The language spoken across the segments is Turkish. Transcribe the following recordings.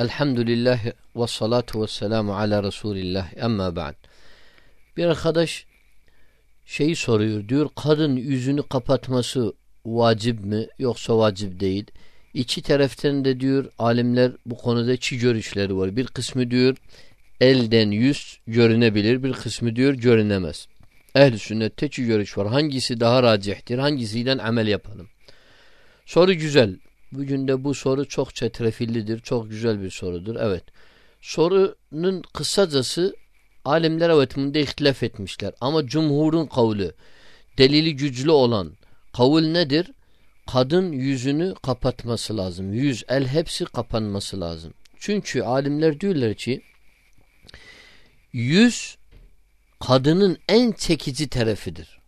Elhamdülillah ve salatu ve selamu ala Resulillah. Emma ba'd. Bir arkadaş şeyi soruyor. Diyor kadın yüzünü kapatması vacip mi yoksa vacip değil. İki taraftan da diyor alimler bu konuda çi görüşleri var. Bir kısmı diyor elden yüz görünebilir. Bir kısmı diyor görünemez. Ehl-i sünnette çi görüş var. Hangisi daha racihtir? Hangisiyle amel yapalım? Soru güzel. Bugün de bu soru çok çetrefillidir. Çok güzel bir sorudur. Evet. Sorunun kısacası alimler evet bunda ihtilaf etmişler. Ama cumhurun kavli delili güçlü olan kavul nedir? Kadın yüzünü kapatması lazım. Yüz, el hepsi kapanması lazım. Çünkü alimler diyorlar ki yüz kadının en çekici tarafıdır.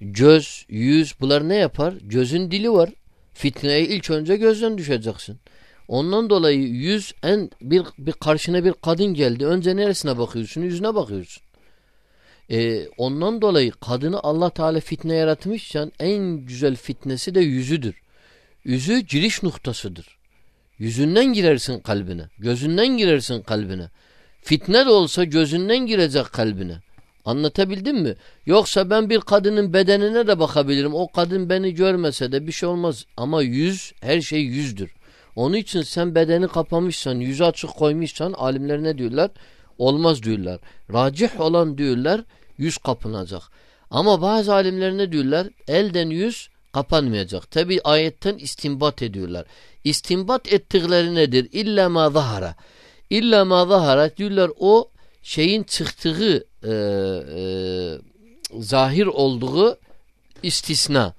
Göz, yüz bunlar ne yapar? Gözün dili var. Fitneye ilk önce gözden düşeceksin. Ondan dolayı yüz en bir, bir karşına bir kadın geldi. Önce neresine bakıyorsun? Yüzüne bakıyorsun. Ee, ondan dolayı kadını Allah Teala fitne yaratmışken en güzel fitnesi de yüzüdür. Yüzü giriş noktasıdır. Yüzünden girersin kalbine. Gözünden girersin kalbine. Fitne de olsa gözünden girecek kalbine. Anlatabildim mi? Yoksa ben bir kadının bedenine de bakabilirim. O kadın beni görmese de bir şey olmaz. Ama yüz, her şey yüzdür. Onun için sen bedeni kapamışsan, yüzü açık koymuşsan alimler ne diyorlar? Olmaz diyorlar. Racih olan diyorlar yüz kapınacak. Ama bazı alimler ne diyorlar? Elden yüz kapanmayacak. Tabi ayetten istinbat ediyorlar. İstinbat ettikleri nedir? İlla ma zahara. İlla ma zahara diyorlar o şeyin çıktığı e, e, zahir olduğu istisna.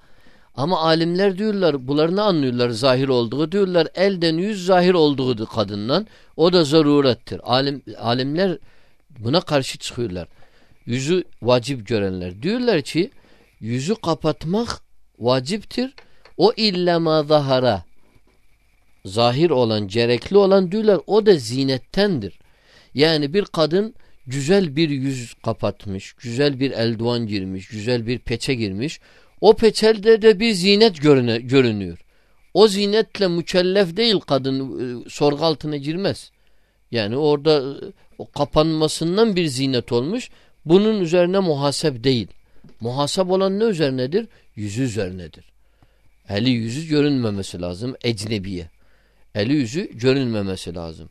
Ama alimler diyorlar bunlar ne anlıyorlar zahir olduğu diyorlar elden yüz zahir olduğu kadından o da zarurettir. Alim, alimler buna karşı çıkıyorlar. Yüzü vacip görenler diyorlar ki yüzü kapatmak vaciptir. O illa ma zahara zahir olan, gerekli olan diyorlar o da zinettendir. Yani bir kadın güzel bir yüz kapatmış, güzel bir eldivan girmiş, güzel bir peçe girmiş. O peçelde de bir zinet görüne, görünüyor. O zinetle mükellef değil kadın e, sorgu altına girmez. Yani orada e, o kapanmasından bir zinet olmuş. Bunun üzerine muhaseb değil. Muhaseb olan ne üzerinedir? Yüzü üzerinedir. Eli yüzü görünmemesi lazım ecnebiye. Eli yüzü görünmemesi lazım.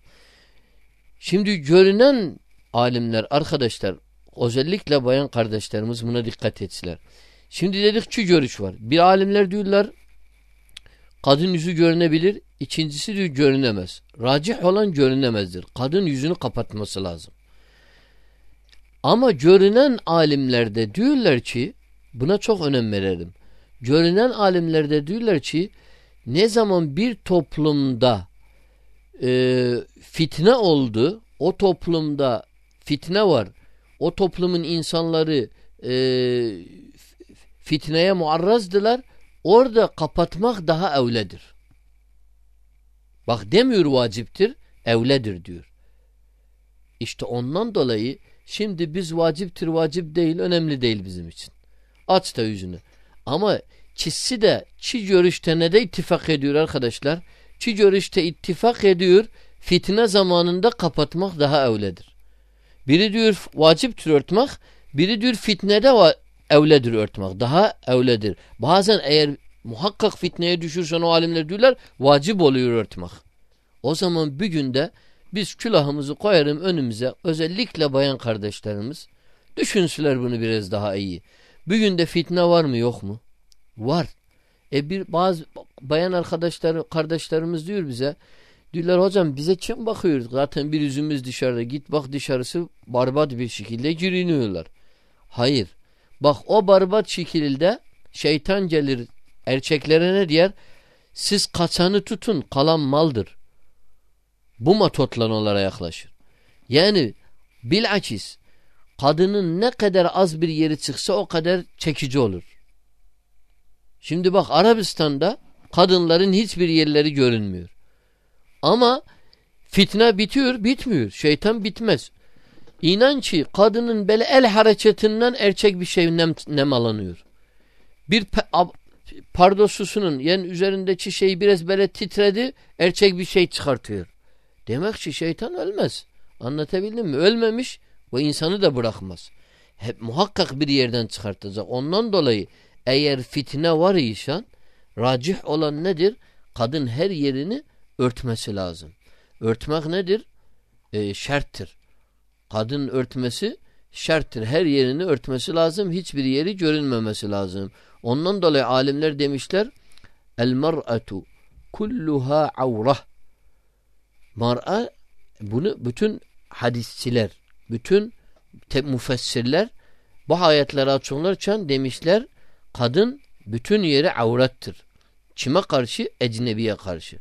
Şimdi görünen alimler, arkadaşlar özellikle bayan kardeşlerimiz buna dikkat etsinler. Şimdi dedik ki görüş var. Bir alimler diyorlar kadın yüzü görünebilir. İkincisi diyor görünemez. Racih olan görünemezdir. Kadın yüzünü kapatması lazım. Ama görünen alimlerde diyorlar ki buna çok önem verelim. Görünen alimlerde diyorlar ki ne zaman bir toplumda e, fitne oldu, o toplumda fitne var, o toplumun insanları e, fitneye muarrazdılar, orada kapatmak daha evledir. Bak demiyor vaciptir, evledir diyor. İşte ondan dolayı şimdi biz vaciptir vacip değil önemli değil bizim için. Aç da yüzünü. Ama çizsi de çi görüşte ne de ittifak ediyor arkadaşlar. Çi görüşte ittifak ediyor fitne zamanında kapatmak daha evledir. Biri diyor vaciptir örtmek, biri diyor fitnede evledir örtmek. Daha evledir. Bazen eğer muhakkak fitneye düşürsen o alimler diyorlar vacip oluyor örtmek. O zaman bir günde biz külahımızı koyarım önümüze özellikle bayan kardeşlerimiz düşünsüler bunu biraz daha iyi. Bir günde fitne var mı yok mu? Var. E bir bazı bayan arkadaşlar kardeşlerimiz diyor bize diyorlar hocam bize kim bakıyor? Zaten bir yüzümüz dışarıda. Git bak dışarısı barbat bir şekilde giriniyorlar. Hayır. Bak o barbat şekilde şeytan gelir erkeklere ne diyer? Siz kaçanı tutun kalan maldır. Bu metotla onlara yaklaşır. Yani bilakis kadının ne kadar az bir yeri çıksa o kadar çekici olur. Şimdi bak Arabistan'da kadınların hiçbir yerleri görünmüyor. Ama fitne bitiyor, bitmiyor. Şeytan bitmez. İnan ki kadının böyle el hareketinden erkek bir şey nem, nemalanıyor. Bir pardosusunun yani üzerindeki şey biraz böyle titredi, erkek bir şey çıkartıyor. Demek ki şeytan ölmez. Anlatabildim mi? Ölmemiş ve insanı da bırakmaz. Hep muhakkak bir yerden çıkartacak. Ondan dolayı eğer fitne var işan racih olan nedir? Kadın her yerini örtmesi lazım. Örtmek nedir? E, şerttir. Kadın örtmesi şerttir. Her yerini örtmesi lazım. Hiçbir yeri görünmemesi lazım. Ondan dolayı alimler demişler el mar'atu kulluha avrah mar'a bunu bütün hadisçiler bütün müfessirler bu ayetleri açıklarken demişler kadın bütün yeri avrattır. Kime karşı? Ecnebiye karşı.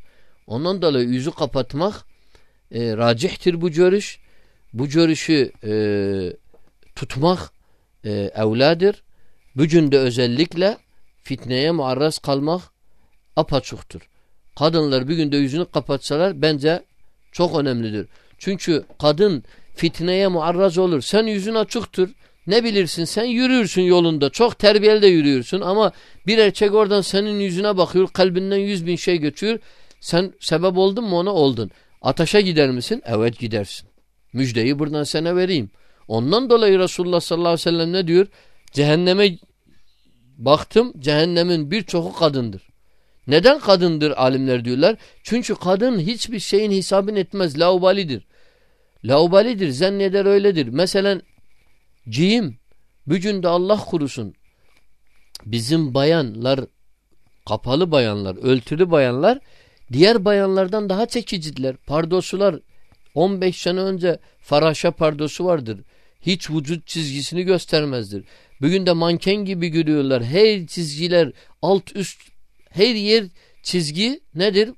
Ondan dolayı yüzü kapatmak e, racihtir bu görüş. Bu görüşü e, tutmak e, evladır. Bugün de özellikle fitneye muarraz kalmak apaçuktur. Kadınlar bir günde yüzünü kapatsalar bence çok önemlidir. Çünkü kadın fitneye muarraz olur. Sen yüzün açıktır. Ne bilirsin sen yürüyorsun yolunda. Çok terbiyeli de yürüyorsun ama bir erkek oradan senin yüzüne bakıyor. Kalbinden yüz bin şey götürüyor. Sen sebep oldun mu ona? Oldun. Ataşa gider misin? Evet gidersin. Müjdeyi buradan sana vereyim. Ondan dolayı Resulullah sallallahu aleyhi ve sellem ne diyor? Cehenneme baktım cehennemin birçoku kadındır. Neden kadındır alimler diyorlar? Çünkü kadın hiçbir şeyin hesabını etmez. Laubalidir. Laubalidir. Zanneder öyledir. Mesela cihim. Bugün de Allah kurusun. Bizim bayanlar, kapalı bayanlar, öltülü bayanlar diğer bayanlardan daha çekicidiler. Pardosular 15 sene önce faraşa pardosu vardır. Hiç vücut çizgisini göstermezdir. Bugün de manken gibi görüyorlar. Her çizgiler alt üst her yer çizgi nedir?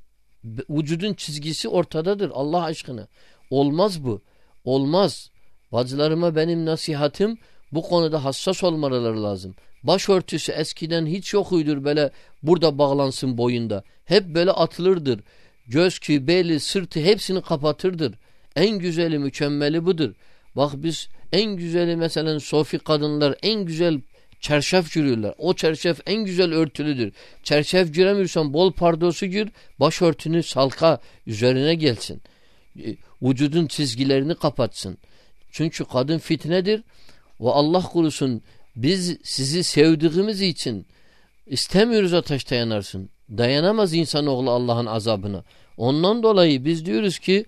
Vücudun çizgisi ortadadır Allah aşkına. Olmaz bu. Olmaz. Bacılarıma benim nasihatim bu konuda hassas olmaları lazım. Başörtüsü eskiden hiç yokuydur böyle burada bağlansın boyunda. Hep böyle atılırdır. Göz ki, beli, sırtı hepsini kapatırdır. En güzeli, mükemmeli budur. Bak biz en güzeli mesela sofi kadınlar en güzel çerşef giriyorlar. O çerşef en güzel örtülüdür. Çerşef giremiyorsan bol pardosu gir, başörtünü salka üzerine gelsin. E, vücudun çizgilerini kapatsın. Çünkü kadın fitnedir ve Allah kurusun biz sizi sevdiğimiz için istemiyoruz ateşte yanarsın. Dayanamaz insanoğlu Allah'ın azabına. Ondan dolayı biz diyoruz ki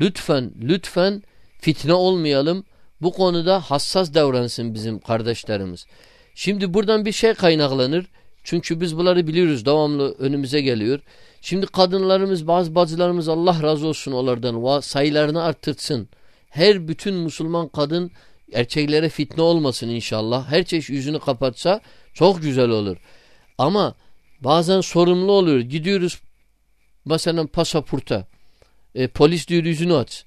lütfen lütfen fitne olmayalım. Bu konuda hassas davransın bizim kardeşlerimiz. Şimdi buradan bir şey kaynaklanır. Çünkü biz bunları biliyoruz. Devamlı önümüze geliyor. Şimdi kadınlarımız, bazı bacılarımız Allah razı olsun onlardan. Sayılarını arttırsın. Her bütün Müslüman kadın erkeklere fitne olmasın inşallah. Her çeşit yüzünü kapatsa çok güzel olur. Ama bazen sorumlu oluyor. Gidiyoruz mesela pasaporta. E, polis diyor yüzünü aç.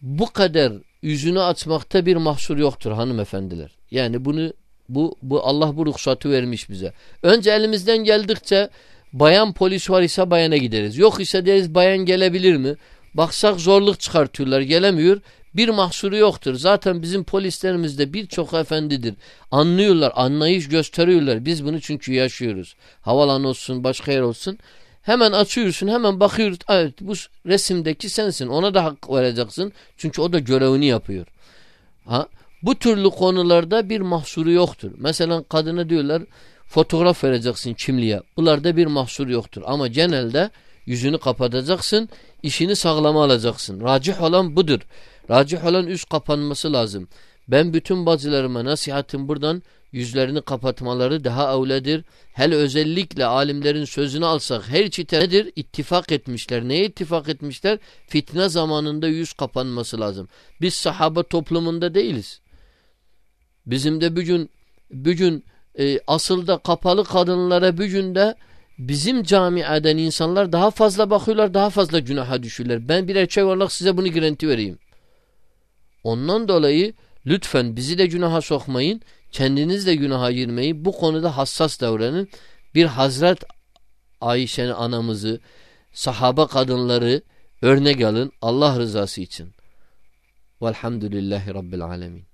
Bu kadar yüzünü açmakta bir mahsur yoktur hanımefendiler. Yani bunu bu, bu Allah bu ruhsatı vermiş bize. Önce elimizden geldikçe bayan polis var ise bayana gideriz. Yok ise deriz bayan gelebilir mi? Baksak zorluk çıkartıyorlar gelemiyor. Bir mahsuru yoktur. Zaten bizim polislerimiz de birçok efendidir. Anlıyorlar, anlayış gösteriyorlar. Biz bunu çünkü yaşıyoruz. Havalan olsun, başka yer olsun. Hemen açıyorsun, hemen bakıyoruz. Evet bu resimdeki sensin. Ona da hak vereceksin. Çünkü o da görevini yapıyor. Ha? Bu türlü konularda bir mahsuru yoktur. Mesela kadına diyorlar fotoğraf vereceksin kimliğe. Bunlarda bir mahsur yoktur. Ama genelde yüzünü kapatacaksın, işini sağlama alacaksın. Racih olan budur. Racih olan üst kapanması lazım. Ben bütün bacılarıma nasihatim buradan yüzlerini kapatmaları daha evledir. Hele özellikle alimlerin sözünü alsak her çite nedir? İttifak etmişler. Neye ittifak etmişler? Fitne zamanında yüz kapanması lazım. Biz sahaba toplumunda değiliz. Bizim de bugün bugün e, asılda kapalı kadınlara bugün de bizim camiaden insanlar daha fazla bakıyorlar, daha fazla günaha düşürler. Ben bir erkek olarak size bunu garanti vereyim. Ondan dolayı lütfen bizi de günaha sokmayın. Kendiniz de günaha girmeyin. Bu konuda hassas davranın. Bir Hazret Ayşe'nin anamızı, sahaba kadınları örnek alın Allah rızası için. Velhamdülillahi Rabbil Alemin.